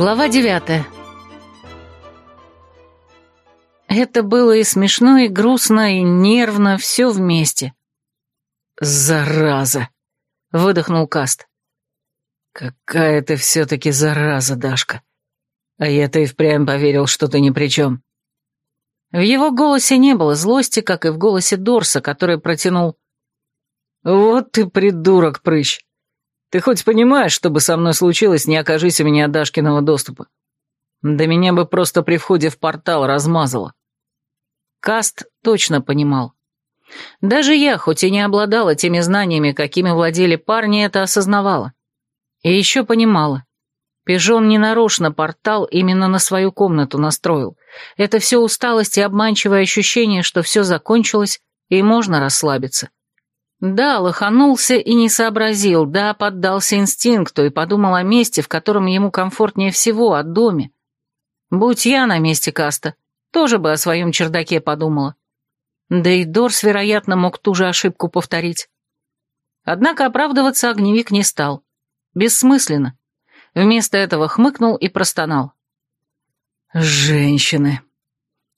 Глава девятая. Это было и смешно, и грустно, и нервно, все вместе. «Зараза!» — выдохнул Каст. «Какая ты все-таки зараза, Дашка! А я-то и впрямь поверил, что ты ни при чем». В его голосе не было злости, как и в голосе Дорса, который протянул. «Вот ты придурок, прыщ! Ты хоть понимаешь, что бы со мной случилось, не окажись у меня Дашкиного доступа? Да меня бы просто при входе в портал размазало. Каст точно понимал. Даже я, хоть и не обладала теми знаниями, какими владели парни, это осознавала. И еще понимала. Пижон ненарочно портал именно на свою комнату настроил. Это все усталость и обманчивое ощущение, что все закончилось и можно расслабиться. Да, лоханулся и не сообразил, да, поддался инстинкту и подумал о месте, в котором ему комфортнее всего, о доме. Будь я на месте Каста, тоже бы о своем чердаке подумала. Да и Дорс, вероятно, мог ту же ошибку повторить. Однако оправдываться огневик не стал. Бессмысленно. Вместо этого хмыкнул и простонал. «Женщины.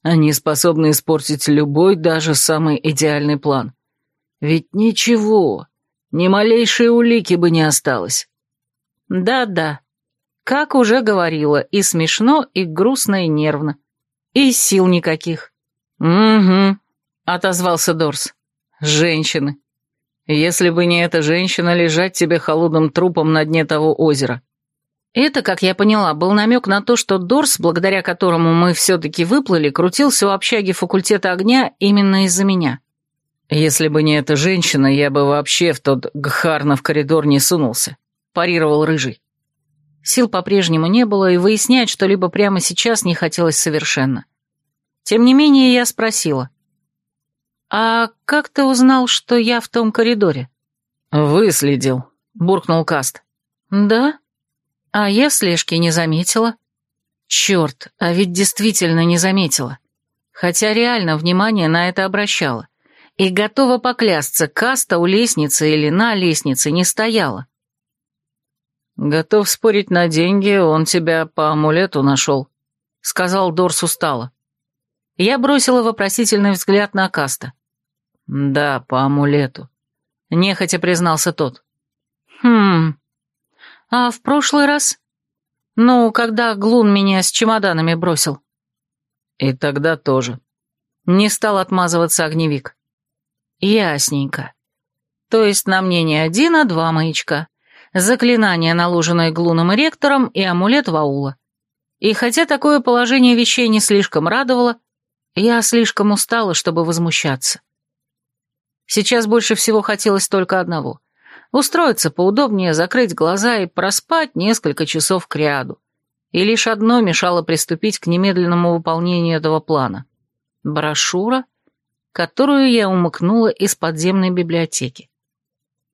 Они способны испортить любой, даже самый идеальный план. Ведь ничего, ни малейшей улики бы не осталось. Да-да, как уже говорила, и смешно, и грустно, и нервно. И сил никаких. Угу, отозвался Дорс. Женщины. Если бы не эта женщина лежать тебе холодным трупом на дне того озера. Это, как я поняла, был намек на то, что Дорс, благодаря которому мы все-таки выплыли, крутился у общаги факультета огня именно из-за меня. «Если бы не эта женщина, я бы вообще в тот Гхарна в коридор не сунулся», — парировал Рыжий. Сил по-прежнему не было, и выяснять что-либо прямо сейчас не хотелось совершенно. Тем не менее, я спросила. «А как ты узнал, что я в том коридоре?» «Выследил», — буркнул Каст. «Да? А я слежки не заметила». «Черт, а ведь действительно не заметила. Хотя реально внимание на это обращала. И готова поклясться, каста у лестницы или на лестнице не стояла. «Готов спорить на деньги, он тебя по амулету нашел», — сказал Дорс устало. Я бросила вопросительный взгляд на Каста. «Да, по амулету», — нехотя признался тот. «Хм... А в прошлый раз? Ну, когда Глун меня с чемоданами бросил?» «И тогда тоже». Не стал отмазываться огневик. Ясненько. То есть на мне не один, а два маячка. Заклинание, наложенное Глуном и Ректором, и амулет Ваула. И хотя такое положение вещей не слишком радовало, я слишком устала, чтобы возмущаться. Сейчас больше всего хотелось только одного — устроиться поудобнее, закрыть глаза и проспать несколько часов к ряду. И лишь одно мешало приступить к немедленному выполнению этого плана. Брошюра которую я умыкнула из подземной библиотеки.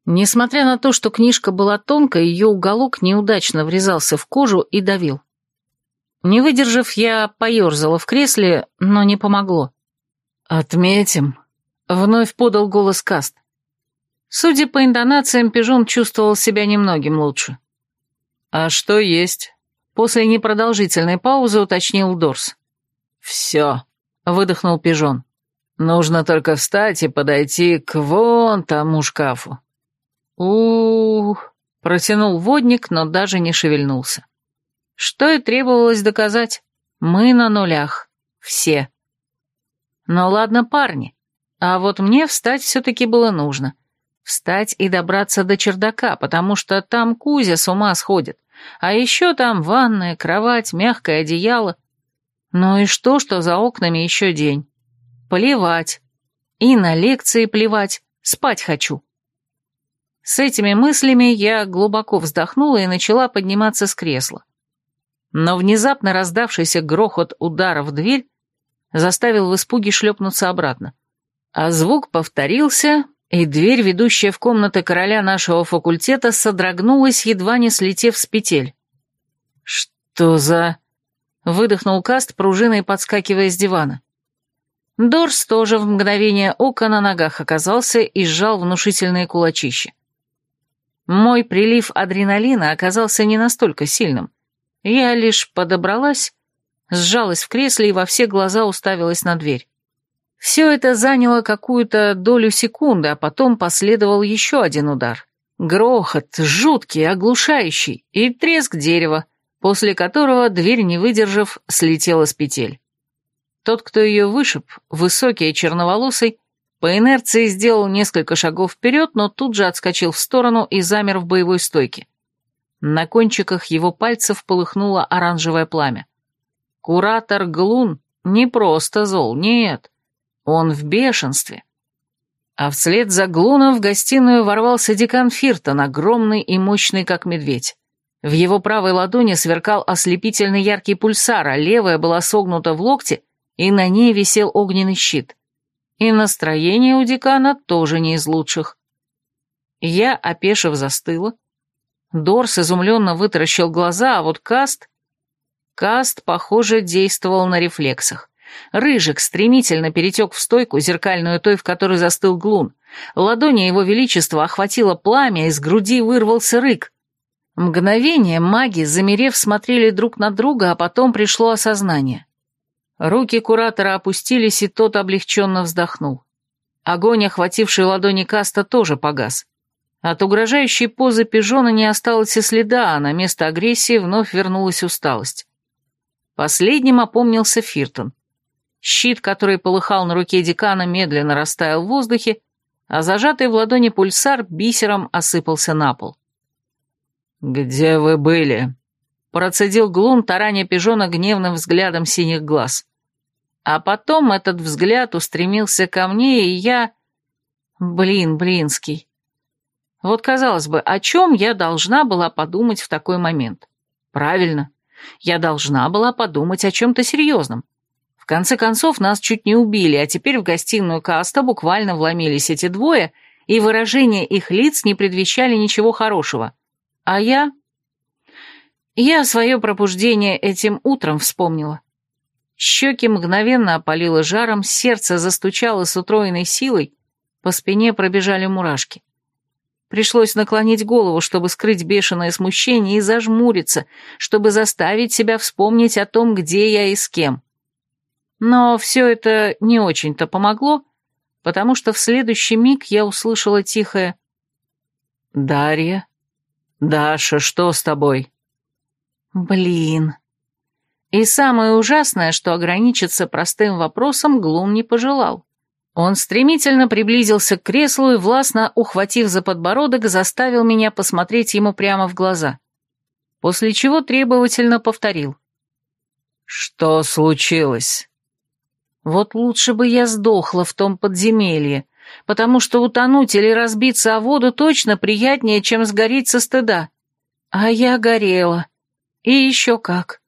Несмотря на то, что книжка была тонкая, ее уголок неудачно врезался в кожу и давил. Не выдержав, я поерзала в кресле, но не помогло. «Отметим», — вновь подал голос Каст. Судя по интонациям, пижон чувствовал себя немногим лучше. «А что есть?» После непродолжительной паузы уточнил Дорс. «Все», — выдохнул пижон. Нужно только встать и подойти к вон тому шкафу. Ух, протянул водник, но даже не шевельнулся. Что и требовалось доказать. Мы на нулях. Все. Ну ладно, парни. А вот мне встать все-таки было нужно. Встать и добраться до чердака, потому что там Кузя с ума сходит. А еще там ванная, кровать, мягкое одеяло. Ну и что, что за окнами еще день? Плевать. И на лекции плевать. Спать хочу. С этими мыслями я глубоко вздохнула и начала подниматься с кресла. Но внезапно раздавшийся грохот удара в дверь заставил в испуге шлепнуться обратно. А звук повторился, и дверь, ведущая в комнаты короля нашего факультета, содрогнулась, едва не слетев с петель. «Что за...» — выдохнул Каст, пружиной подскакивая с дивана. Дорс тоже в мгновение ока на ногах оказался и сжал внушительные кулачища. Мой прилив адреналина оказался не настолько сильным. Я лишь подобралась, сжалась в кресле и во все глаза уставилась на дверь. Все это заняло какую-то долю секунды, а потом последовал еще один удар. Грохот, жуткий, оглушающий, и треск дерева, после которого дверь, не выдержав, слетела с петель. Тот, кто ее вышиб, высокий и черноволосый, по инерции сделал несколько шагов вперед, но тут же отскочил в сторону и замер в боевой стойке. На кончиках его пальцев полыхнуло оранжевое пламя. Куратор Глун не просто зол, нет. Он в бешенстве. А вслед за Глуном в гостиную ворвался декан Фиртон, огромный и мощный, как медведь. В его правой ладони сверкал ослепительно яркий пульсар, а левая была согнута в локте и на ней висел огненный щит. И настроение у декана тоже не из лучших. Я, опешив, застыла. Дорс изумленно вытаращил глаза, а вот Каст... Каст, похоже, действовал на рефлексах. Рыжик стремительно перетек в стойку, зеркальную той, в которой застыл Глун. Ладони его величества охватило пламя, из груди вырвался рык. Мгновение маги, замерев, смотрели друг на друга, а потом пришло осознание. Руки куратора опустились, и тот облегченно вздохнул. Огонь, охвативший ладони Каста, тоже погас. От угрожающей позы пижона не осталось и следа, а на место агрессии вновь вернулась усталость. Последним опомнился Фиртон. Щит, который полыхал на руке декана, медленно растаял в воздухе, а зажатый в ладони пульсар бисером осыпался на пол. «Где вы были?» — процедил Глун, тараня пижона гневным взглядом синих глаз. А потом этот взгляд устремился ко мне, и я... Блин, блинский. Вот, казалось бы, о чем я должна была подумать в такой момент? Правильно, я должна была подумать о чем-то серьезном. В конце концов, нас чуть не убили, а теперь в гостиную Каста буквально вломились эти двое, и выражения их лиц не предвещали ничего хорошего. А я... Я свое пробуждение этим утром вспомнила. Щеки мгновенно опалило жаром, сердце застучало с утроенной силой, по спине пробежали мурашки. Пришлось наклонить голову, чтобы скрыть бешеное смущение, и зажмуриться, чтобы заставить себя вспомнить о том, где я и с кем. Но все это не очень-то помогло, потому что в следующий миг я услышала тихое «Дарья? Даша, что с тобой?» «Блин!» И самое ужасное, что ограничиться простым вопросом Глум не пожелал. Он стремительно приблизился к креслу и, властно ухватив за подбородок, заставил меня посмотреть ему прямо в глаза. После чего требовательно повторил. «Что случилось?» «Вот лучше бы я сдохла в том подземелье, потому что утонуть или разбиться о воду точно приятнее, чем сгореть со стыда. А я горела. И еще как».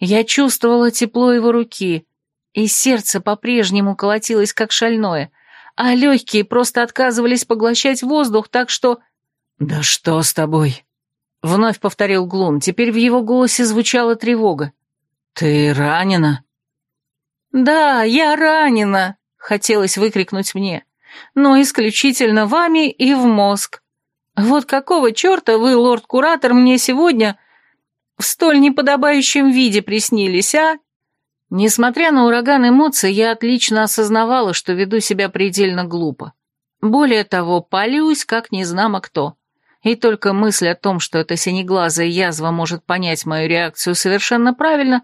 Я чувствовала тепло его руки, и сердце по-прежнему колотилось как шальное, а легкие просто отказывались поглощать воздух, так что... «Да что с тобой?» — вновь повторил Глун. Теперь в его голосе звучала тревога. «Ты ранена?» «Да, я ранена!» — хотелось выкрикнуть мне. «Но исключительно вами и в мозг. Вот какого черта вы, лорд-куратор, мне сегодня в столь неподобающем виде приснились, а?» Несмотря на ураган эмоций, я отлично осознавала, что веду себя предельно глупо. Более того, палюсь, как незнамо кто. И только мысль о том, что эта синеглазая язва может понять мою реакцию совершенно правильно,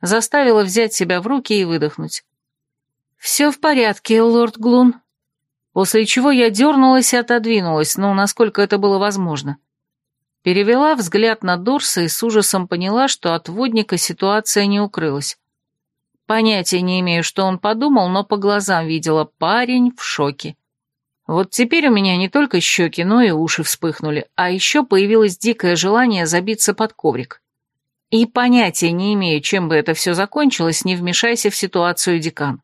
заставила взять себя в руки и выдохнуть. «Все в порядке, лорд Глун». После чего я дернулась и отодвинулась, ну, насколько это было возможно. Перевела взгляд на Дорса и с ужасом поняла, что от водника ситуация не укрылась. Понятия не имею, что он подумал, но по глазам видела парень в шоке. Вот теперь у меня не только щеки, но и уши вспыхнули, а еще появилось дикое желание забиться под коврик. И понятия не имею, чем бы это все закончилось, не вмешайся в ситуацию, декан.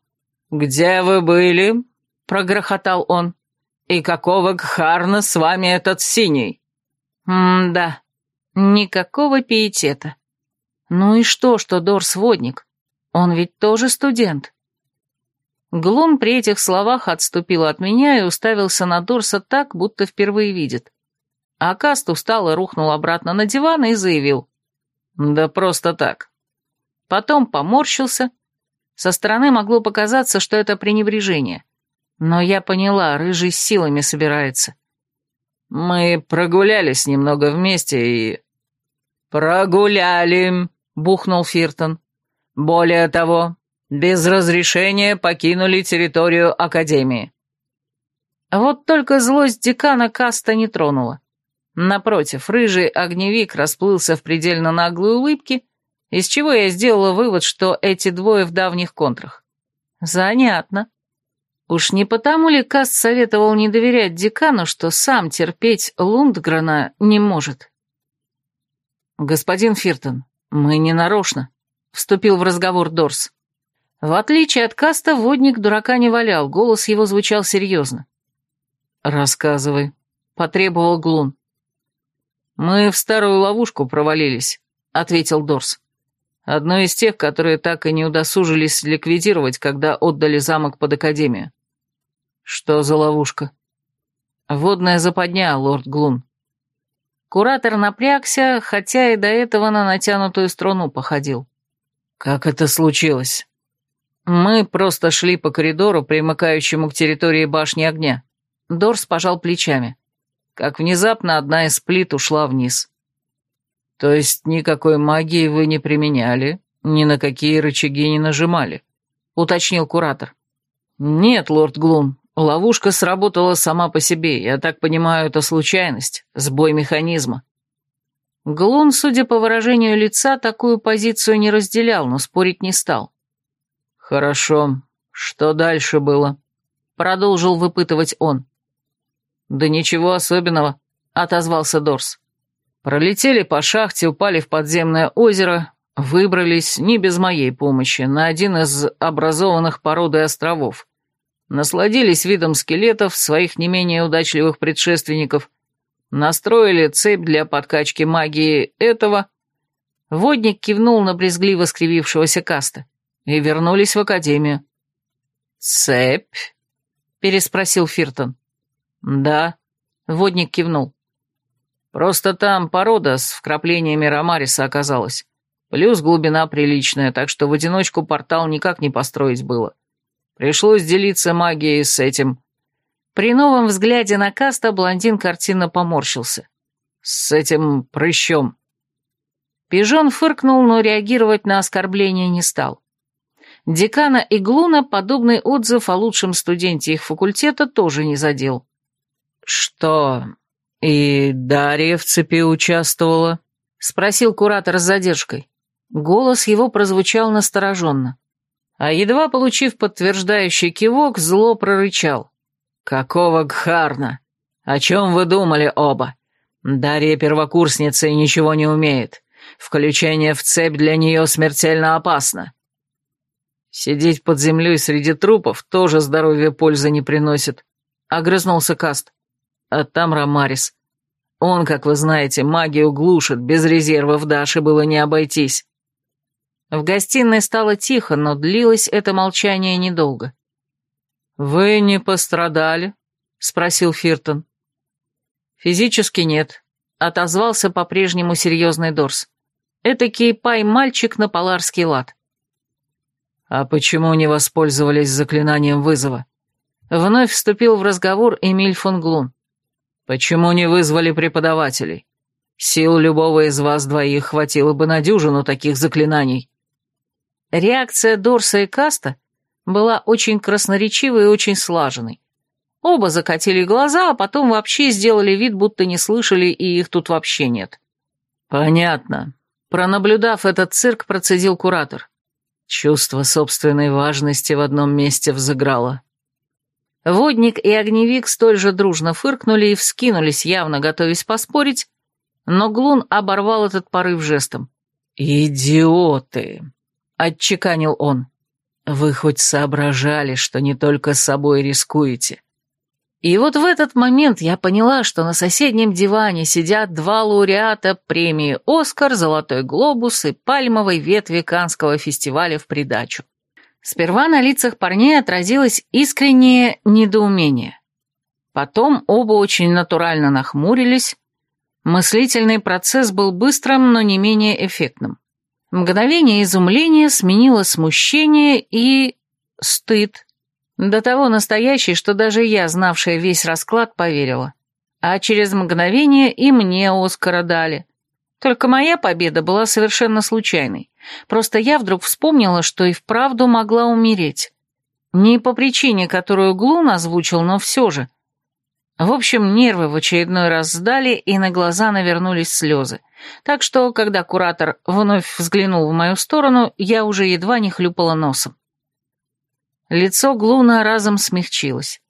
«Где вы были?» — прогрохотал он. «И какого Гхарна с вами этот синий?» М-да, никакого пиетета. Ну и что, что Дор сводник? Он ведь тоже студент. Глум при этих словах отступил от меня и уставился на Дорса так, будто впервые видит. А Каст устало рухнул обратно на диван и заявил. «Да просто так». Потом поморщился. Со стороны могло показаться, что это пренебрежение. Но я поняла, рыжий силами собирается. Мы прогулялись немного вместе и...» «Прогуляли», — бухнул Фиртон. «Более того, без разрешения покинули территорию Академии». Вот только злость декана Каста не тронула. Напротив, рыжий огневик расплылся в предельно наглой улыбке, из чего я сделала вывод, что эти двое в давних контрах. Занятно. Уж не потому ли Каст советовал не доверять декану, что сам терпеть Лундгрена не может? «Господин Фиртон, мы не нарочно», — вступил в разговор Дорс. В отличие от Каста, водник дурака не валял, голос его звучал серьезно. «Рассказывай», — потребовал Глун. «Мы в старую ловушку провалились», — ответил Дорс. «Одно из тех, которые так и не удосужились ликвидировать, когда отдали замок под Академию. Что за ловушка? Водная западня, лорд Глун. Куратор напрягся, хотя и до этого на натянутую струну походил. Как это случилось? Мы просто шли по коридору, примыкающему к территории башни огня. Дорс пожал плечами. Как внезапно одна из плит ушла вниз. То есть никакой магии вы не применяли, ни на какие рычаги не нажимали, уточнил куратор. Нет, лорд Глун. Ловушка сработала сама по себе, я так понимаю, это случайность, сбой механизма. Глун, судя по выражению лица, такую позицию не разделял, но спорить не стал. «Хорошо. Что дальше было?» — продолжил выпытывать он. «Да ничего особенного», — отозвался Дорс. «Пролетели по шахте, упали в подземное озеро, выбрались, не без моей помощи, на один из образованных породы островов насладились видом скелетов своих не менее удачливых предшественников, настроили цепь для подкачки магии этого. Водник кивнул на брезгливо скривившегося каста и вернулись в академию. «Цепь?» — переспросил Фиртон. «Да», — водник кивнул. «Просто там порода с вкраплениями Ромариса оказалась. Плюс глубина приличная, так что в одиночку портал никак не построить было. Пришлось делиться магией с этим. При новом взгляде на Каста блондин картинно поморщился. С этим прыщом. Пижон фыркнул, но реагировать на оскорбление не стал. Декана и Глуна подобный отзыв о лучшем студенте их факультета тоже не задел. «Что, и Дарья в цепи участвовала?» — спросил куратор с задержкой. Голос его прозвучал настороженно а едва получив подтверждающий кивок, зло прорычал. «Какого Гхарна? О чем вы думали оба? Дарья первокурсница и ничего не умеет. Включение в цепь для нее смертельно опасно». «Сидеть под землей среди трупов тоже здоровье пользы не приносит», — огрызнулся Каст. «А там Ромарис. Он, как вы знаете, магию глушит, без резервов Даши было не обойтись». В гостиной стало тихо, но длилось это молчание недолго. «Вы не пострадали?» — спросил Фиртон. «Физически нет», — отозвался по-прежнему серьезный Дорс. «Этакий пай-мальчик на поларский лад». «А почему не воспользовались заклинанием вызова?» Вновь вступил в разговор Эмиль фон Глун. «Почему не вызвали преподавателей? Сил любого из вас двоих хватило бы на дюжину таких заклинаний». Реакция Дорса и Каста была очень красноречивой и очень слаженной. Оба закатили глаза, а потом вообще сделали вид, будто не слышали, и их тут вообще нет. «Понятно», — пронаблюдав этот цирк, процедил куратор. Чувство собственной важности в одном месте взыграло. Водник и огневик столь же дружно фыркнули и вскинулись, явно готовясь поспорить, но Глун оборвал этот порыв жестом. «Идиоты!» отчеканил он. «Вы хоть соображали, что не только собой рискуете?» И вот в этот момент я поняла, что на соседнем диване сидят два лауреата премии «Оскар», «Золотой глобус» и «Пальмовой ветви» каннского фестиваля в придачу. Сперва на лицах парней отразилось искреннее недоумение. Потом оба очень натурально нахмурились. Мыслительный процесс был быстрым, но не менее эффектным. Мгновение изумления сменило смущение и... стыд. До того настоящий, что даже я, знавшая весь расклад, поверила. А через мгновение и мне Оскара дали. Только моя победа была совершенно случайной. Просто я вдруг вспомнила, что и вправду могла умереть. Не по причине, которую Глун озвучил, но все же. В общем, нервы в очередной раз сдали, и на глаза навернулись слезы. Так что, когда куратор вновь взглянул в мою сторону, я уже едва не хлюпала носом. Лицо Глуна разом смягчилось.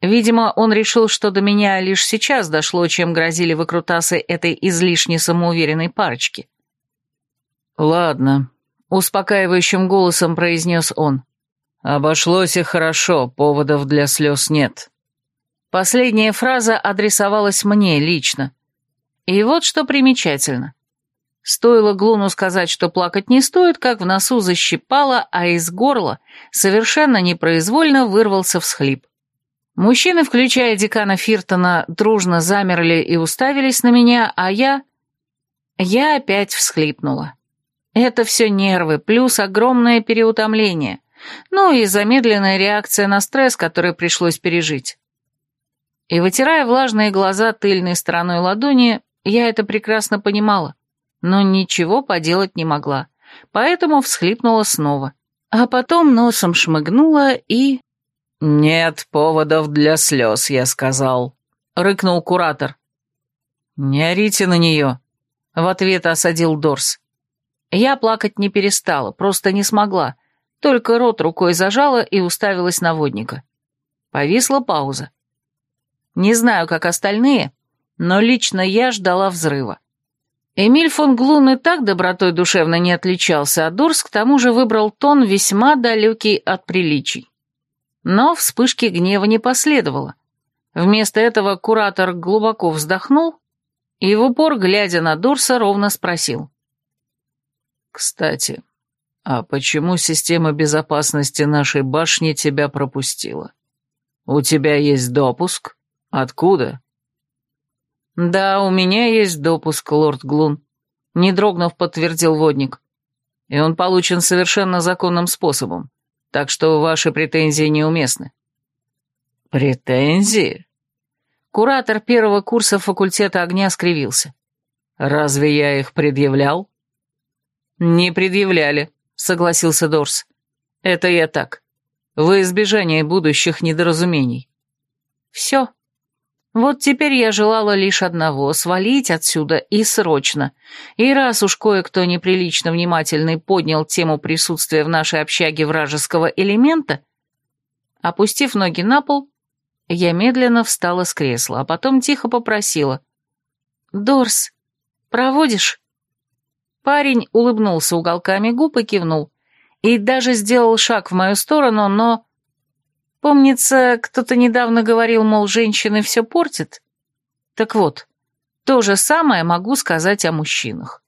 Видимо, он решил, что до меня лишь сейчас дошло, чем грозили выкрутасы этой излишне самоуверенной парочки. «Ладно», — успокаивающим голосом произнес он. «Обошлось и хорошо, поводов для слез нет». Последняя фраза адресовалась мне лично. И вот что примечательно. Стоило Глуну сказать, что плакать не стоит, как в носу защипало, а из горла совершенно непроизвольно вырвался всхлип. Мужчины, включая декана Фиртона, дружно замерли и уставились на меня, а я... Я опять всхлипнула. Это все нервы, плюс огромное переутомление. Ну и замедленная реакция на стресс, который пришлось пережить. И, вытирая влажные глаза тыльной стороной ладони, я это прекрасно понимала, но ничего поделать не могла, поэтому всхлипнула снова. А потом носом шмыгнула и... «Нет поводов для слез, я сказал», — рыкнул куратор. «Не орите на нее», — в ответ осадил Дорс. Я плакать не перестала, просто не смогла, только рот рукой зажала и уставилась на водника. Повисла пауза. Не знаю, как остальные, но лично я ждала взрыва. Эмиль фон Глун и так добротой душевно не отличался, а Дурс к тому же выбрал тон весьма далекий от приличий. Но вспышки гнева не последовало. Вместо этого куратор глубоко вздохнул и в упор, глядя на Дурса, ровно спросил. «Кстати, а почему система безопасности нашей башни тебя пропустила? У тебя есть допуск?» Откуда? Да, у меня есть допуск, лорд Глун, не дрогнув, подтвердил водник. И он получен совершенно законным способом, так что ваши претензии неуместны. Претензии? Куратор первого курса факультета огня скривился. Разве я их предъявлял? Не предъявляли, согласился Дорс. Это я так. Во избежание будущих недоразумений. Все, вот теперь я желала лишь одного — свалить отсюда и срочно. И раз уж кое-кто неприлично внимательный поднял тему присутствия в нашей общаге вражеского элемента, опустив ноги на пол, я медленно встала с кресла, а потом тихо попросила. «Дорс, проводишь?» Парень улыбнулся уголками губ и кивнул. И даже сделал шаг в мою сторону, но Помнится, кто-то недавно говорил, мол, женщины все портят. Так вот, то же самое могу сказать о мужчинах.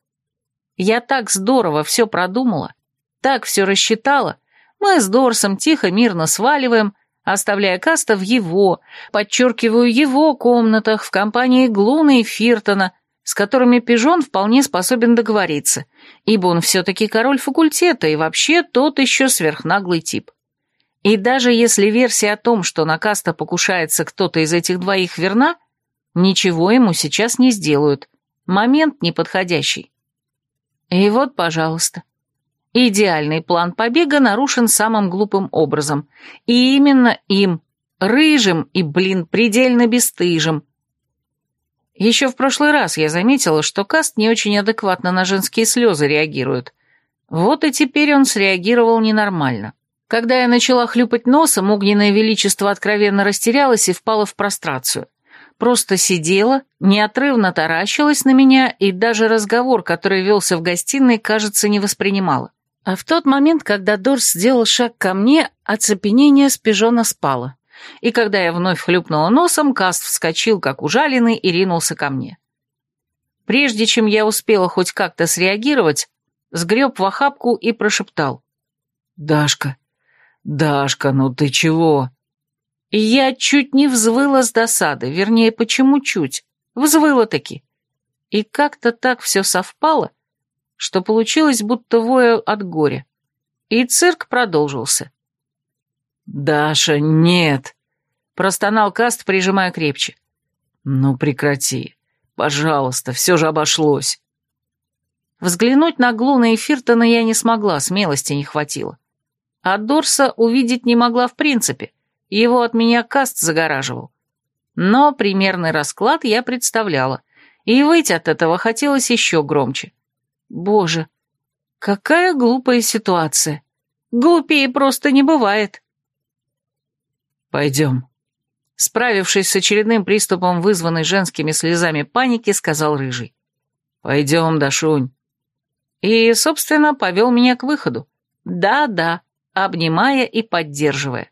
Я так здорово все продумала, так все рассчитала, мы с Дорсом тихо, мирно сваливаем, оставляя Каста в его, подчеркиваю, его комнатах в компании Глуна и Фиртона, с которыми Пижон вполне способен договориться, ибо он все-таки король факультета и вообще тот еще сверхнаглый тип. И даже если версия о том, что на Каста покушается кто-то из этих двоих верна, ничего ему сейчас не сделают. Момент неподходящий. И вот, пожалуйста. Идеальный план побега нарушен самым глупым образом. И именно им, рыжим и, блин, предельно бесстыжим. Еще в прошлый раз я заметила, что Каст не очень адекватно на женские слезы реагирует. Вот и теперь он среагировал ненормально. — когда я начала хлюпать носом, огненное величество откровенно растерялось и впало в прострацию. Просто сидела, неотрывно таращилась на меня и даже разговор, который велся в гостиной, кажется, не воспринимала. А в тот момент, когда Дорс сделал шаг ко мне, оцепенение спижона спало. И когда я вновь хлюпнула носом, Каст вскочил, как ужаленный, и ринулся ко мне. Прежде чем я успела хоть как-то среагировать, сгреб в охапку и прошептал. «Дашка, «Дашка, ну ты чего?» Я чуть не взвыла с досады, вернее, почему чуть? Взвыла таки. И как-то так все совпало, что получилось, будто вою от горя. И цирк продолжился. «Даша, нет!» — простонал Каст, прижимая крепче. «Ну прекрати. Пожалуйста, все же обошлось». Взглянуть на Глуна и Фиртона я не смогла, смелости не хватило. А Дорса увидеть не могла в принципе, его от меня каст загораживал. Но примерный расклад я представляла, и выйти от этого хотелось еще громче. Боже, какая глупая ситуация. Глупее просто не бывает. «Пойдем», — справившись с очередным приступом, вызванный женскими слезами паники, сказал Рыжий. «Пойдем, Дашунь». И, собственно, повел меня к выходу. «Да, да, обнимая и поддерживая.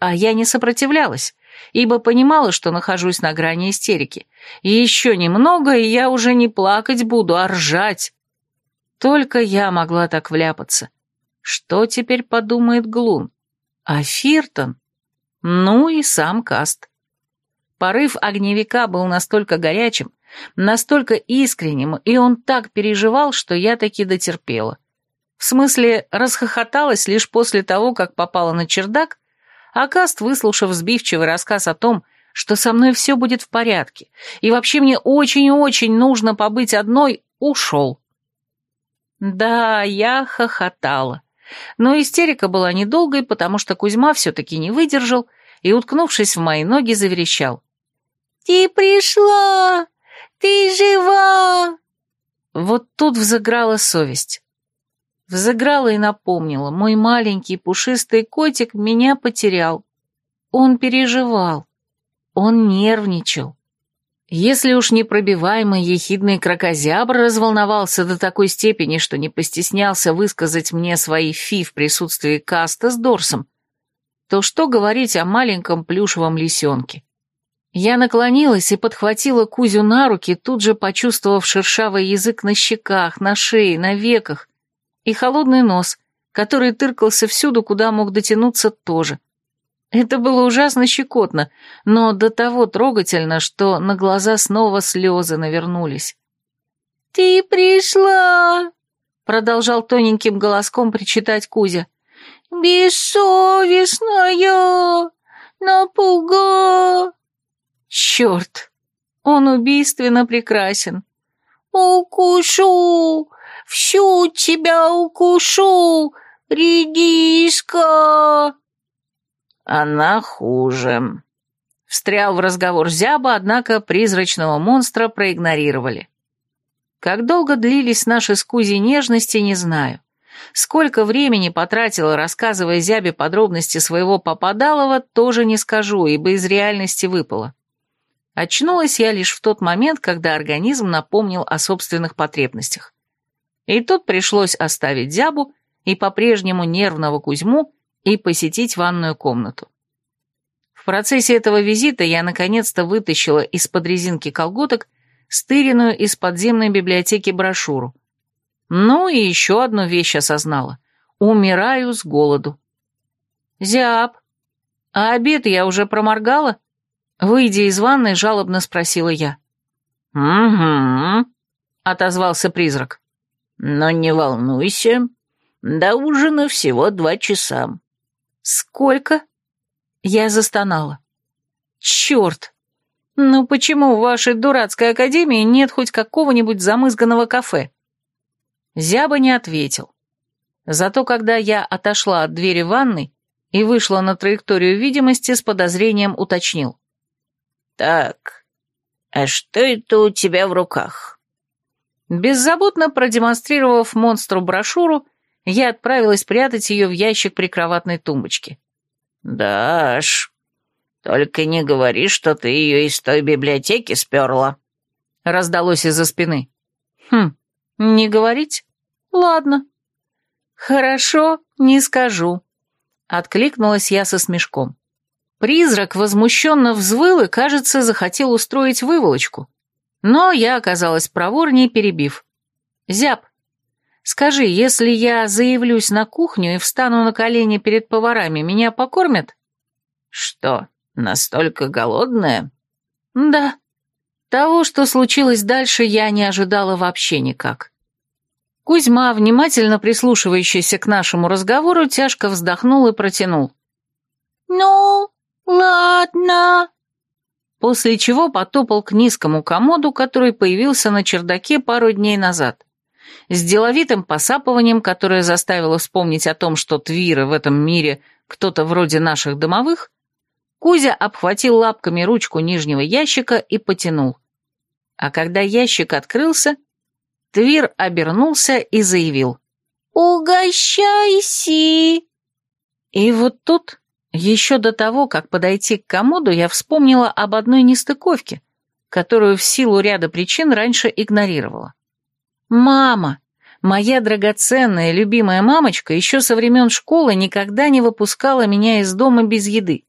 А я не сопротивлялась, ибо понимала, что нахожусь на грани истерики. И еще немного, и я уже не плакать буду, а ржать. Только я могла так вляпаться. Что теперь подумает Глун? А Фиртон? Ну и сам Каст. Порыв огневика был настолько горячим, настолько искренним, и он так переживал, что я таки дотерпела. В смысле, расхохоталась лишь после того, как попала на чердак, а Каст, выслушав сбивчивый рассказ о том, что со мной все будет в порядке, и вообще мне очень-очень нужно побыть одной, ушел. Да, я хохотала. Но истерика была недолгой, потому что Кузьма все-таки не выдержал и, уткнувшись в мои ноги, заверещал. «Ты пришла! Ты жива!» Вот тут взыграла совесть. Взыграла и напомнила, мой маленький пушистый котик меня потерял. Он переживал, он нервничал. Если уж непробиваемый ехидный крокозябр разволновался до такой степени, что не постеснялся высказать мне свои фи в присутствии Каста с Дорсом, то что говорить о маленьком плюшевом лисенке? Я наклонилась и подхватила Кузю на руки, тут же почувствовав шершавый язык на щеках, на шее, на веках, и холодный нос, который тыркался всюду, куда мог дотянуться, тоже. Это было ужасно щекотно, но до того трогательно, что на глаза снова слезы навернулись. «Ты пришла!» — продолжал тоненьким голоском причитать Кузя. «Бессовестная! Напуга!» «Черт! Он убийственно прекрасен!» «Укушу! Всю тебя укушу, редиска!» «Она хуже», — встрял в разговор Зяба, однако призрачного монстра проигнорировали. Как долго длились наши скузи нежности, не знаю. Сколько времени потратила, рассказывая Зябе подробности своего попадалова, тоже не скажу, ибо из реальности выпало. Очнулась я лишь в тот момент, когда организм напомнил о собственных потребностях. И тут пришлось оставить Зябу и по-прежнему нервного Кузьму и посетить ванную комнату. В процессе этого визита я наконец-то вытащила из-под резинки колготок стыренную из подземной библиотеки брошюру. Ну и еще одну вещь осознала. Умираю с голоду. «Зяб, а обед я уже проморгала?» Выйдя из ванной, жалобно спросила я. «Угу», — отозвался призрак. Но не волнуйся, до ужина всего два часа. Сколько? Я застонала. Черт! Ну почему в вашей дурацкой академии нет хоть какого-нибудь замызганного кафе? Зяба не ответил. Зато когда я отошла от двери ванной и вышла на траекторию видимости, с подозрением уточнил. «Так, а что это у тебя в руках?» Беззаботно продемонстрировав монстру брошюру, я отправилась прятать ее в ящик прикроватной тумбочки. «Даш, только не говори, что ты ее из той библиотеки сперла», — раздалось из-за спины. «Хм, не говорить? Ладно». «Хорошо, не скажу», — откликнулась я со смешком. Призрак возмущенно взвыл и, кажется, захотел устроить выволочку. Но я оказалась проворнее, перебив. «Зяб, скажи, если я заявлюсь на кухню и встану на колени перед поварами, меня покормят?» «Что, настолько голодная?» «Да. Того, что случилось дальше, я не ожидала вообще никак». Кузьма, внимательно прислушивающийся к нашему разговору, тяжко вздохнул и протянул. «Ну, ладно» после чего потопал к низкому комоду, который появился на чердаке пару дней назад. С деловитым посапыванием, которое заставило вспомнить о том, что твиры в этом мире кто-то вроде наших домовых, Кузя обхватил лапками ручку нижнего ящика и потянул. А когда ящик открылся, Твир обернулся и заявил. «Угощайся!» И вот тут еще до того, как подойти к комоду, я вспомнила об одной нестыковке, которую в силу ряда причин раньше игнорировала. «Мама! Моя драгоценная, любимая мамочка еще со времен школы никогда не выпускала меня из дома без еды.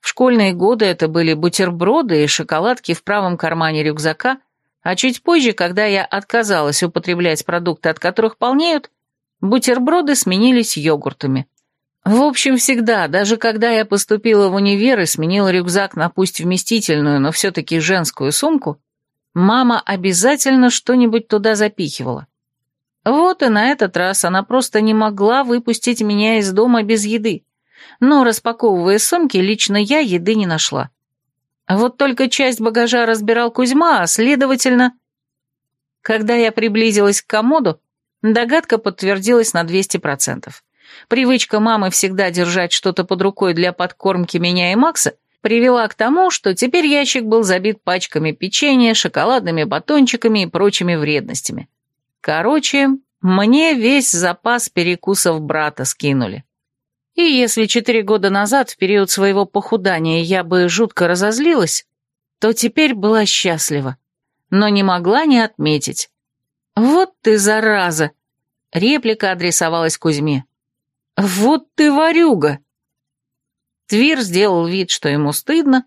В школьные годы это были бутерброды и шоколадки в правом кармане рюкзака, а чуть позже, когда я отказалась употреблять продукты, от которых полнеют, бутерброды сменились йогуртами. В общем, всегда, даже когда я поступила в универ и сменила рюкзак на пусть вместительную, но все-таки женскую сумку, мама обязательно что-нибудь туда запихивала. Вот и на этот раз она просто не могла выпустить меня из дома без еды. Но, распаковывая сумки, лично я еды не нашла. Вот только часть багажа разбирал Кузьма, а, следовательно... Когда я приблизилась к комоду, догадка подтвердилась на 200%. Привычка мамы всегда держать что-то под рукой для подкормки меня и Макса привела к тому, что теперь ящик был забит пачками печенья, шоколадными батончиками и прочими вредностями. Короче, мне весь запас перекусов брата скинули. И если четыре года назад, в период своего похудания, я бы жутко разозлилась, то теперь была счастлива, но не могла не отметить. «Вот ты, зараза!» Реплика адресовалась Кузьме. «Вот ты ворюга!» Твир сделал вид, что ему стыдно,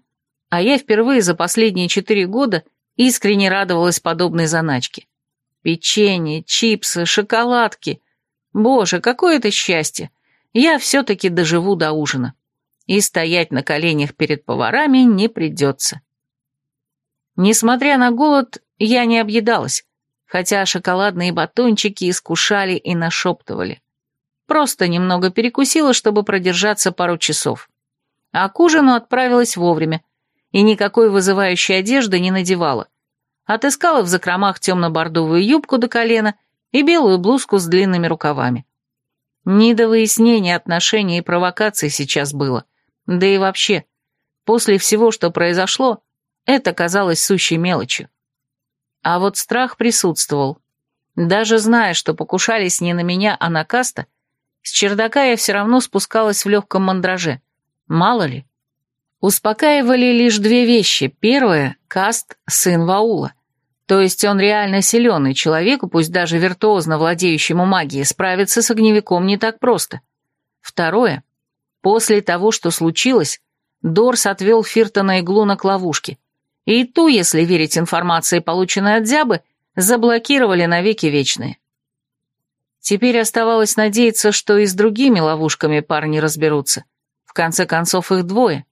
а я впервые за последние четыре года искренне радовалась подобной заначке. Печенье, чипсы, шоколадки. Боже, какое это счастье! Я все-таки доживу до ужина. И стоять на коленях перед поварами не придется. Несмотря на голод, я не объедалась, хотя шоколадные батончики искушали и нашептывали. Просто немного перекусила, чтобы продержаться пару часов. А к ужину отправилась вовремя и никакой вызывающей одежды не надевала. Отыскала в закромах темно-бордовую юбку до колена и белую блузку с длинными рукавами. Не до выяснения отношений и провокаций сейчас было. Да и вообще, после всего, что произошло, это казалось сущей мелочью. А вот страх присутствовал. Даже зная, что покушались не на меня, а на Каста, с чердака я все равно спускалась в легком мандраже. Мало ли. Успокаивали лишь две вещи. первое, — Каст — сын Ваула. То есть он реально силен, и человеку, пусть даже виртуозно владеющему магией, справиться с огневиком не так просто. Второе. После того, что случилось, Дорс отвел Фирта на иглу на ловушке, И ту, если верить информации, полученной от Зябы, заблокировали навеки вечные. Теперь оставалось надеяться, что и с другими ловушками парни разберутся. В конце концов, их двое.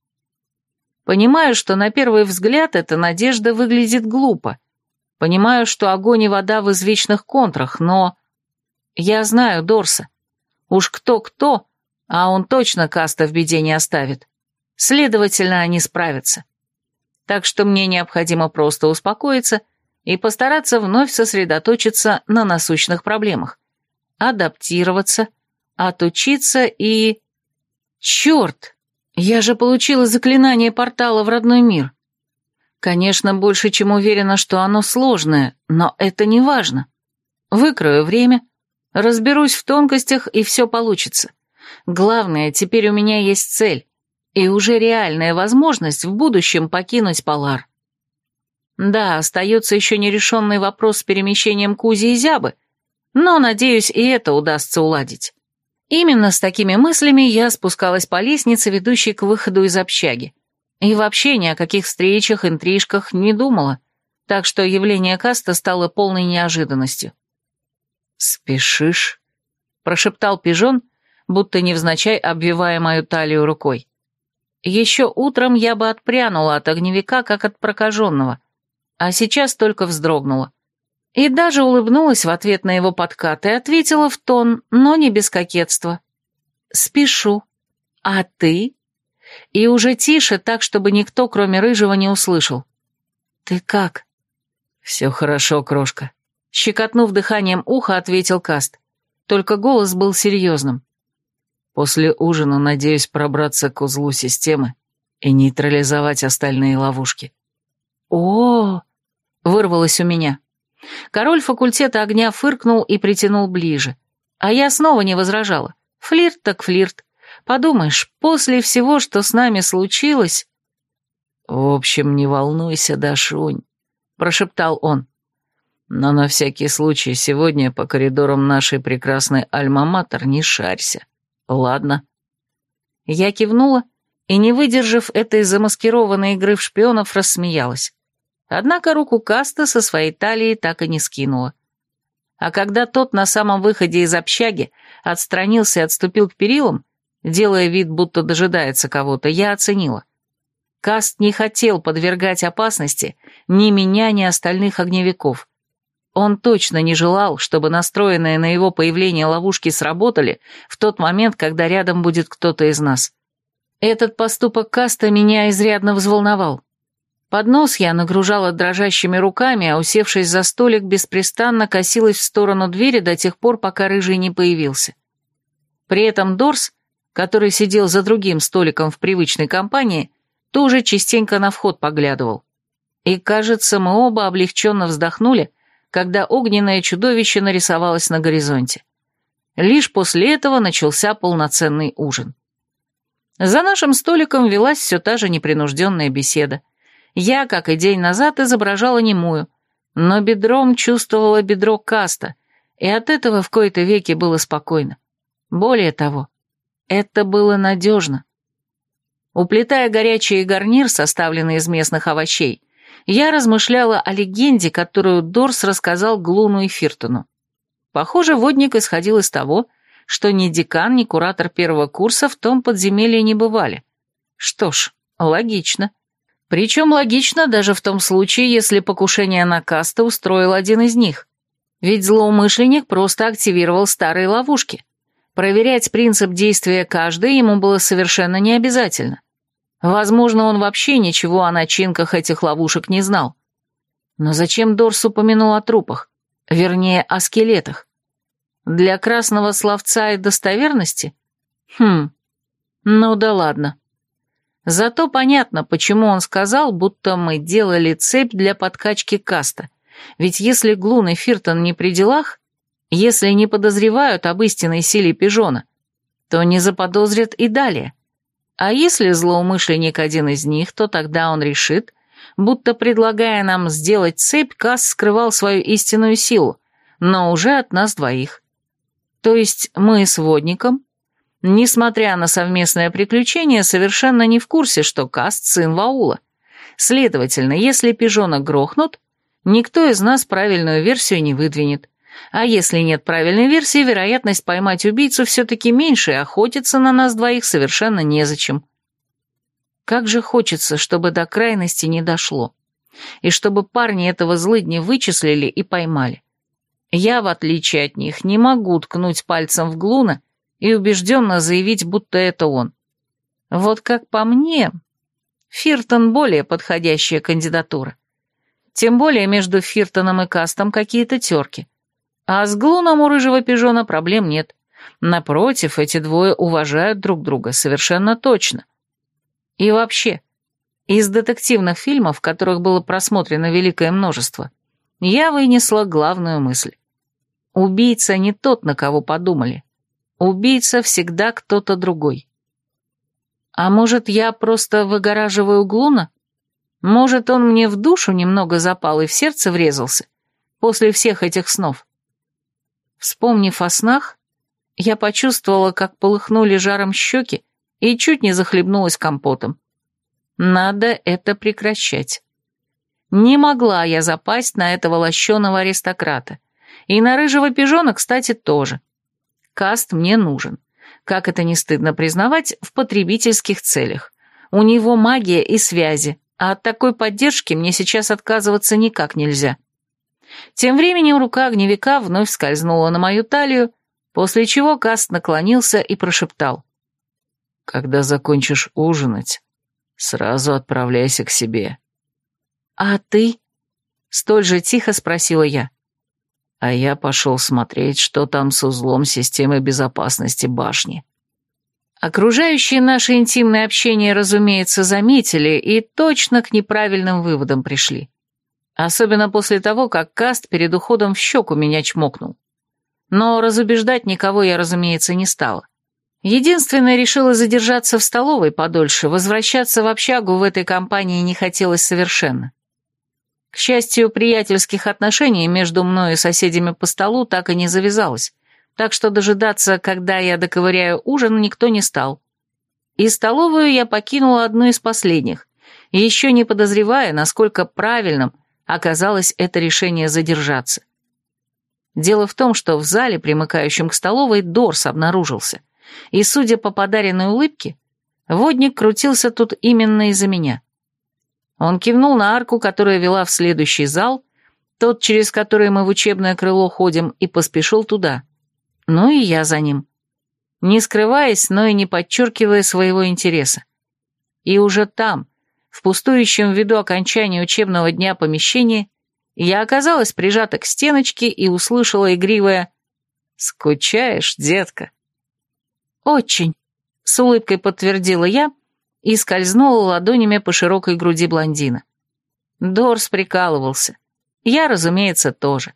Понимаю, что на первый взгляд эта надежда выглядит глупо. Понимаю, что огонь и вода в извечных контрах, но... Я знаю Дорса. Уж кто-кто, а он точно Каста в беде не оставит. Следовательно, они справятся. Так что мне необходимо просто успокоиться и постараться вновь сосредоточиться на насущных проблемах адаптироваться, отучиться и... Черт! Я же получила заклинание портала в родной мир. Конечно, больше чем уверена, что оно сложное, но это не важно. Выкрою время, разберусь в тонкостях, и все получится. Главное, теперь у меня есть цель и уже реальная возможность в будущем покинуть Полар. Да, остается еще нерешенный вопрос с перемещением Кузи и Зябы, но, надеюсь, и это удастся уладить. Именно с такими мыслями я спускалась по лестнице, ведущей к выходу из общаги. И вообще ни о каких встречах, интрижках не думала, так что явление Каста стало полной неожиданностью. «Спешишь?» — прошептал пижон, будто невзначай обвивая мою талию рукой. Еще утром я бы отпрянула от огневика, как от прокаженного, а сейчас только вздрогнула. И даже улыбнулась в ответ на его подкат и ответила в тон, но не без кокетства. «Спешу. А ты?» И уже тише, так, чтобы никто, кроме Рыжего, не услышал. «Ты как?» «Все хорошо, крошка», — щекотнув дыханием ухо, ответил Каст. Только голос был серьезным. «После ужина надеюсь пробраться к узлу системы и нейтрализовать остальные ловушки». «О-о-о!» вырвалось у меня. Король факультета огня фыркнул и притянул ближе. А я снова не возражала. Флирт так флирт. Подумаешь, после всего, что с нами случилось... «В общем, не волнуйся, Дашунь», — прошептал он. «Но на всякий случай сегодня по коридорам нашей прекрасной Альма-Матер не шарься. Ладно?» Я кивнула и, не выдержав этой замаскированной игры в шпионов, рассмеялась. Однако руку Каста со своей талии так и не скинула. А когда тот на самом выходе из общаги отстранился и отступил к перилам, делая вид, будто дожидается кого-то, я оценила. Каст не хотел подвергать опасности ни меня, ни остальных огневиков. Он точно не желал, чтобы настроенные на его появление ловушки сработали в тот момент, когда рядом будет кто-то из нас. Этот поступок Каста меня изрядно взволновал. Поднос я нагружала дрожащими руками, а, усевшись за столик, беспрестанно косилась в сторону двери до тех пор, пока рыжий не появился. При этом Дорс, который сидел за другим столиком в привычной компании, тоже частенько на вход поглядывал. И, кажется, мы оба облегченно вздохнули, когда огненное чудовище нарисовалось на горизонте. Лишь после этого начался полноценный ужин. За нашим столиком велась все та же непринужденная беседа. Я, как и день назад, изображала немую, но бедром чувствовала бедро каста, и от этого в кои-то веки было спокойно. Более того, это было надежно. Уплетая горячий гарнир, составленный из местных овощей, я размышляла о легенде, которую Дорс рассказал Глуну и Фиртону. Похоже, водник исходил из того, что ни декан, ни куратор первого курса в том подземелье не бывали. Что ж, логично. Причем логично даже в том случае, если покушение на Каста устроил один из них. Ведь злоумышленник просто активировал старые ловушки. Проверять принцип действия каждой ему было совершенно не обязательно. Возможно, он вообще ничего о начинках этих ловушек не знал. Но зачем Дорс упомянул о трупах? Вернее, о скелетах. Для красного словца и достоверности? Хм, ну да ладно. Зато понятно, почему он сказал, будто мы делали цепь для подкачки каста. Ведь если Глун и Фиртон не при делах, если не подозревают об истинной силе пижона, то не заподозрят и далее. А если злоумышленник один из них, то тогда он решит, будто предлагая нам сделать цепь, Касс скрывал свою истинную силу, но уже от нас двоих. То есть мы с водником несмотря на совместное приключение, совершенно не в курсе, что Каст — сын Ваула. Следовательно, если пижонок грохнут, никто из нас правильную версию не выдвинет. А если нет правильной версии, вероятность поймать убийцу все-таки меньше, и охотиться на нас двоих совершенно незачем. Как же хочется, чтобы до крайности не дошло. И чтобы парни этого злыдня вычислили и поймали. Я, в отличие от них, не могу ткнуть пальцем в Глуна и убежденно заявить, будто это он. Вот как по мне, Фиртон более подходящая кандидатура. Тем более между Фиртоном и Кастом какие-то терки. А с Глуном у рыжего пижона проблем нет. Напротив, эти двое уважают друг друга, совершенно точно. И вообще, из детективных фильмов, которых было просмотрено великое множество, я вынесла главную мысль. Убийца не тот, на кого подумали. Убийца всегда кто-то другой. А может, я просто выгораживаю Глуна? Может, он мне в душу немного запал и в сердце врезался после всех этих снов? Вспомнив о снах, я почувствовала, как полыхнули жаром щеки и чуть не захлебнулась компотом. Надо это прекращать. Не могла я запасть на этого лощеного аристократа. И на рыжего пижона, кстати, тоже. Каст мне нужен. Как это не стыдно признавать, в потребительских целях. У него магия и связи, а от такой поддержки мне сейчас отказываться никак нельзя. Тем временем рука огневика вновь скользнула на мою талию, после чего Каст наклонился и прошептал. «Когда закончишь ужинать, сразу отправляйся к себе». «А ты?» — столь же тихо спросила я а я пошел смотреть, что там с узлом системы безопасности башни. Окружающие наше интимное общение, разумеется, заметили и точно к неправильным выводам пришли. Особенно после того, как Каст перед уходом в щеку меня чмокнул. Но разубеждать никого я, разумеется, не стала. Единственное, решила задержаться в столовой подольше, возвращаться в общагу в этой компании не хотелось совершенно. К счастью, приятельских отношений между мной и соседями по столу так и не завязалось, так что дожидаться, когда я доковыряю ужин, никто не стал. И столовую я покинула одну из последних, еще не подозревая, насколько правильным оказалось это решение задержаться. Дело в том, что в зале, примыкающем к столовой, Дорс обнаружился. И, судя по подаренной улыбке, водник крутился тут именно из-за меня. А он кивнул на арку, которая вела в следующий зал, тот, через который мы в учебное крыло ходим, и поспешил туда. Ну и я за ним. Не скрываясь, но и не подчеркивая своего интереса. И уже там, в пустующем ввиду окончания учебного дня помещении, я оказалась прижата к стеночке и услышала игривое «Скучаешь, детка?» «Очень», — с улыбкой подтвердила я, и скользнула ладонями по широкой груди блондина. Дорс прикалывался. Я, разумеется, тоже.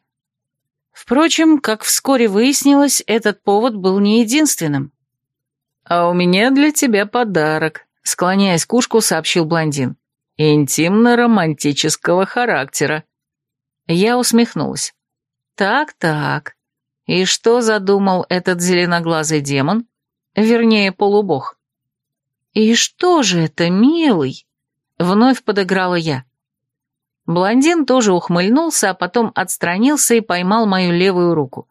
Впрочем, как вскоре выяснилось, этот повод был не единственным. «А у меня для тебя подарок», — склоняясь к ушку, сообщил блондин. «Интимно-романтического характера». Я усмехнулась. «Так-так. И что задумал этот зеленоглазый демон? Вернее, полубог?» «И что же это, милый?» — вновь подыграла я. Блондин тоже ухмыльнулся, а потом отстранился и поймал мою левую руку.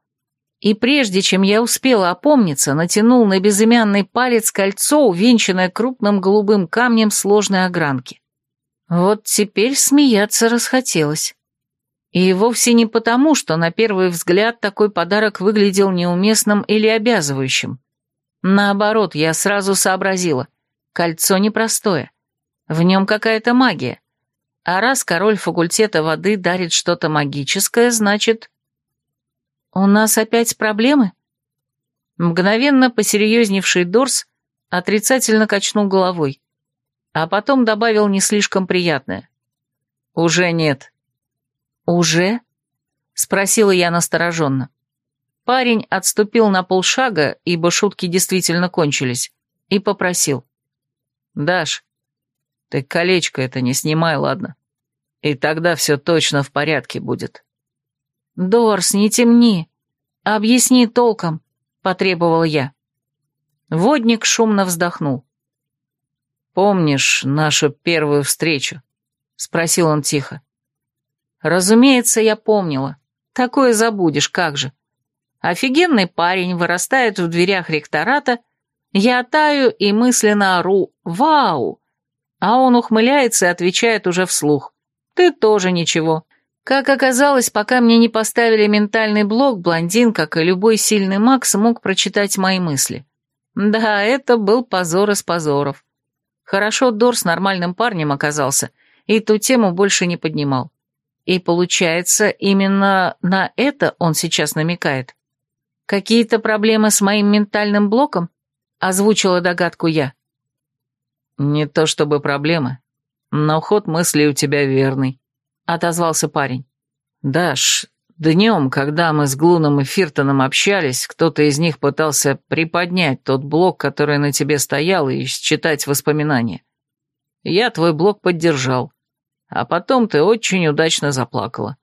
И прежде чем я успела опомниться, натянул на безымянный палец кольцо, увенчанное крупным голубым камнем сложной огранки. Вот теперь смеяться расхотелось. И вовсе не потому, что на первый взгляд такой подарок выглядел неуместным или обязывающим. Наоборот, я сразу сообразила. Кольцо непростое. В нем какая-то магия. А раз король факультета воды дарит что-то магическое, значит... У нас опять проблемы? Мгновенно посерьезневший Дорс отрицательно качнул головой, а потом добавил не слишком приятное. «Уже нет». «Уже?» — спросила я настороженно. Парень отступил на полшага, ибо шутки действительно кончились, и попросил. «Даш, ты колечко это не снимай, ладно? И тогда все точно в порядке будет». «Дорс, не темни. Объясни толком», — потребовал я. Водник шумно вздохнул. «Помнишь нашу первую встречу?» — спросил он тихо. «Разумеется, я помнила. Такое забудешь, как же. Офигенный парень вырастает в дверях ректората — я таю и мысленно ору «Вау!», а он ухмыляется и отвечает уже вслух. «Ты тоже ничего». Как оказалось, пока мне не поставили ментальный блок, блондин, как и любой сильный маг, смог прочитать мои мысли. Да, это был позор из позоров. Хорошо Дор с нормальным парнем оказался, и ту тему больше не поднимал. И получается, именно на это он сейчас намекает. Какие-то проблемы с моим ментальным блоком? — озвучила догадку я. «Не то чтобы проблема, но ход мысли у тебя верный», — отозвался парень. «Даш, днем, когда мы с Глуном и Фиртоном общались, кто-то из них пытался приподнять тот блок, который на тебе стоял, и считать воспоминания. Я твой блок поддержал, а потом ты очень удачно заплакала.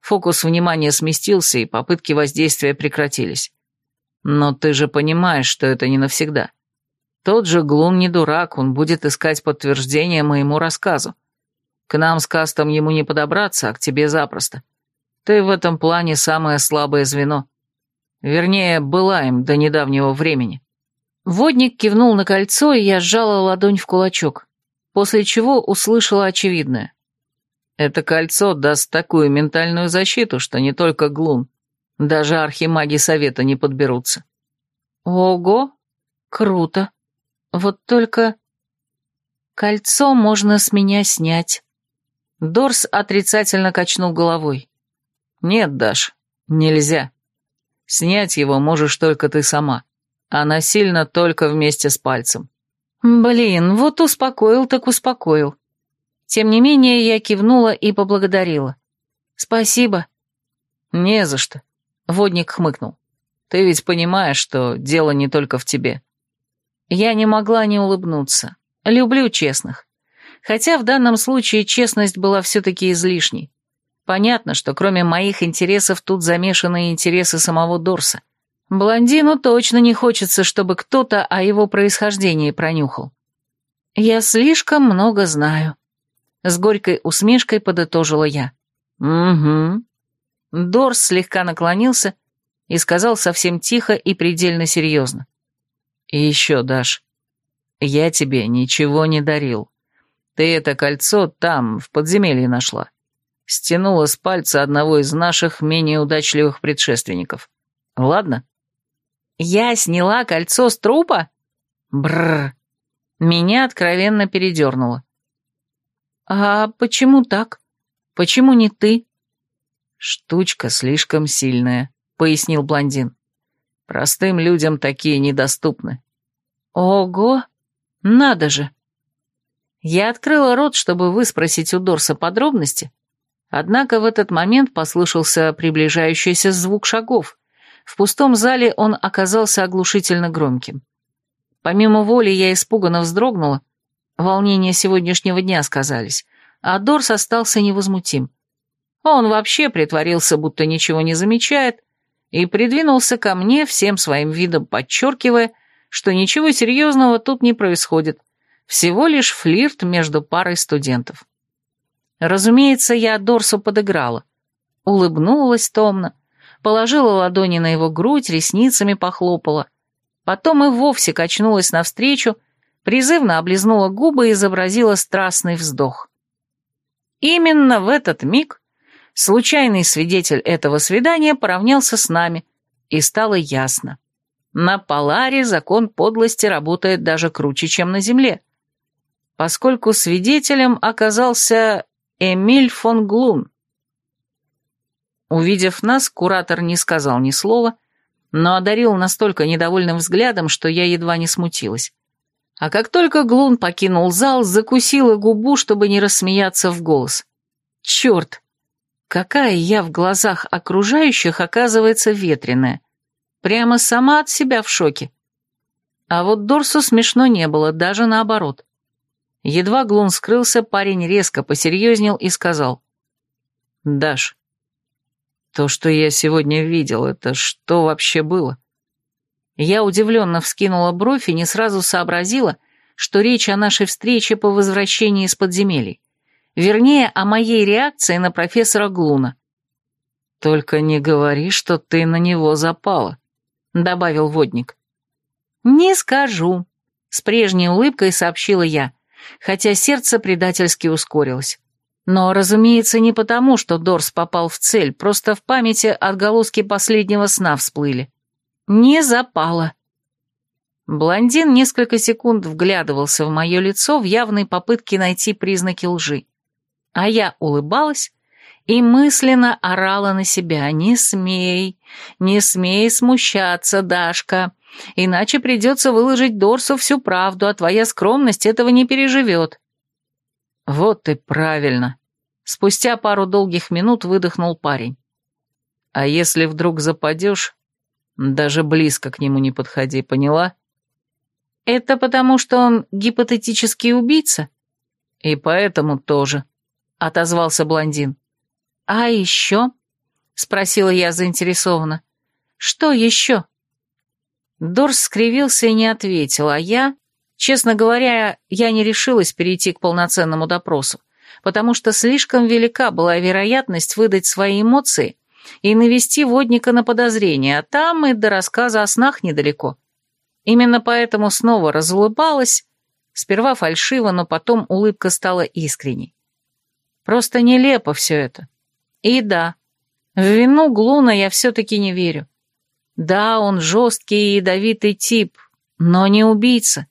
Фокус внимания сместился, и попытки воздействия прекратились. Но ты же понимаешь, что это не навсегда. Тот же Глум не дурак, он будет искать подтверждение моему рассказу. К нам с Кастом ему не подобраться, а к тебе запросто. Ты в этом плане самое слабое звено. Вернее, была им до недавнего времени». Водник кивнул на кольцо, и я сжала ладонь в кулачок, после чего услышала очевидное. «Это кольцо даст такую ментальную защиту, что не только Глум, даже архимаги совета не подберутся. Ого, круто. Вот только... Кольцо можно с меня снять. Дорс отрицательно качнул головой. Нет, Даш, нельзя. Снять его можешь только ты сама. А насильно только вместе с пальцем. Блин, вот успокоил так успокоил. Тем не менее, я кивнула и поблагодарила. Спасибо. Не за что. Водник хмыкнул. «Ты ведь понимаешь, что дело не только в тебе». Я не могла не улыбнуться. Люблю честных. Хотя в данном случае честность была все-таки излишней. Понятно, что кроме моих интересов тут замешаны интересы самого Дорса. Блондину точно не хочется, чтобы кто-то о его происхождении пронюхал. «Я слишком много знаю», — с горькой усмешкой подытожила я. «Угу», Дорс слегка наклонился и сказал совсем тихо и предельно серьезно. «И еще, Даш, я тебе ничего не дарил. Ты это кольцо там, в подземелье нашла. Стянула с пальца одного из наших менее удачливых предшественников. Ладно?» «Я сняла кольцо с трупа?» Бррр. Меня откровенно передернуло. «А почему так? Почему не ты?» «Штучка слишком сильная», — пояснил блондин. «Простым людям такие недоступны». «Ого! Надо же!» Я открыла рот, чтобы выспросить у Дорса подробности, однако в этот момент послышался приближающийся звук шагов. В пустом зале он оказался оглушительно громким. Помимо воли я испуганно вздрогнула, волнения сегодняшнего дня сказались, а Дорс остался невозмутим. А он вообще притворился, будто ничего не замечает, и придвинулся ко мне, всем своим видом подчеркивая, что ничего серьезного тут не происходит, всего лишь флирт между парой студентов. Разумеется, я Дорсу подыграла. Улыбнулась томно, положила ладони на его грудь, ресницами похлопала. Потом и вовсе качнулась навстречу, призывно облизнула губы и изобразила страстный вздох. Именно в этот миг случайный свидетель этого свидания поравнялся с нами, и стало ясно. На Поларе закон подлости работает даже круче, чем на Земле. Поскольку свидетелем оказался Эмиль фон Глун. Увидев нас, куратор не сказал ни слова, но одарил настолько недовольным взглядом, что я едва не смутилась. А как только Глун покинул зал, закусила губу, чтобы не рассмеяться в голос. «Черт! Какая я в глазах окружающих, оказывается, ветреная. Прямо сама от себя в шоке. А вот Дорсу смешно не было, даже наоборот. Едва Глун скрылся, парень резко посерьезнел и сказал. «Даш, то, что я сегодня видел, это что вообще было?» Я удивленно вскинула бровь и не сразу сообразила, что речь о нашей встрече по возвращении из подземелий. Вернее, о моей реакции на профессора Глуна. «Только не говори, что ты на него запала», — добавил водник. «Не скажу», — с прежней улыбкой сообщила я, хотя сердце предательски ускорилось. Но, разумеется, не потому, что Дорс попал в цель, просто в памяти отголоски последнего сна всплыли. Не запала. Блондин несколько секунд вглядывался в мое лицо в явной попытке найти признаки лжи. А я улыбалась и мысленно орала на себя «Не смей, не смей смущаться, Дашка, иначе придется выложить Дорсу всю правду, а твоя скромность этого не переживет». «Вот и правильно», — спустя пару долгих минут выдохнул парень. «А если вдруг западешь, даже близко к нему не подходи, поняла?» «Это потому, что он гипотетический убийца?» «И поэтому тоже», отозвался блондин. А еще? Спросила я заинтересованно. Что еще? Дорс скривился и не ответил, а я... Честно говоря, я не решилась перейти к полноценному допросу, потому что слишком велика была вероятность выдать свои эмоции и навести водника на подозрение, а там и до рассказа о снах недалеко. Именно поэтому снова разулыбалась, сперва фальшиво, но потом улыбка стала искренней. Просто нелепо все это. И да, в вину Глуна я все-таки не верю. Да, он жесткий и ядовитый тип, но не убийца.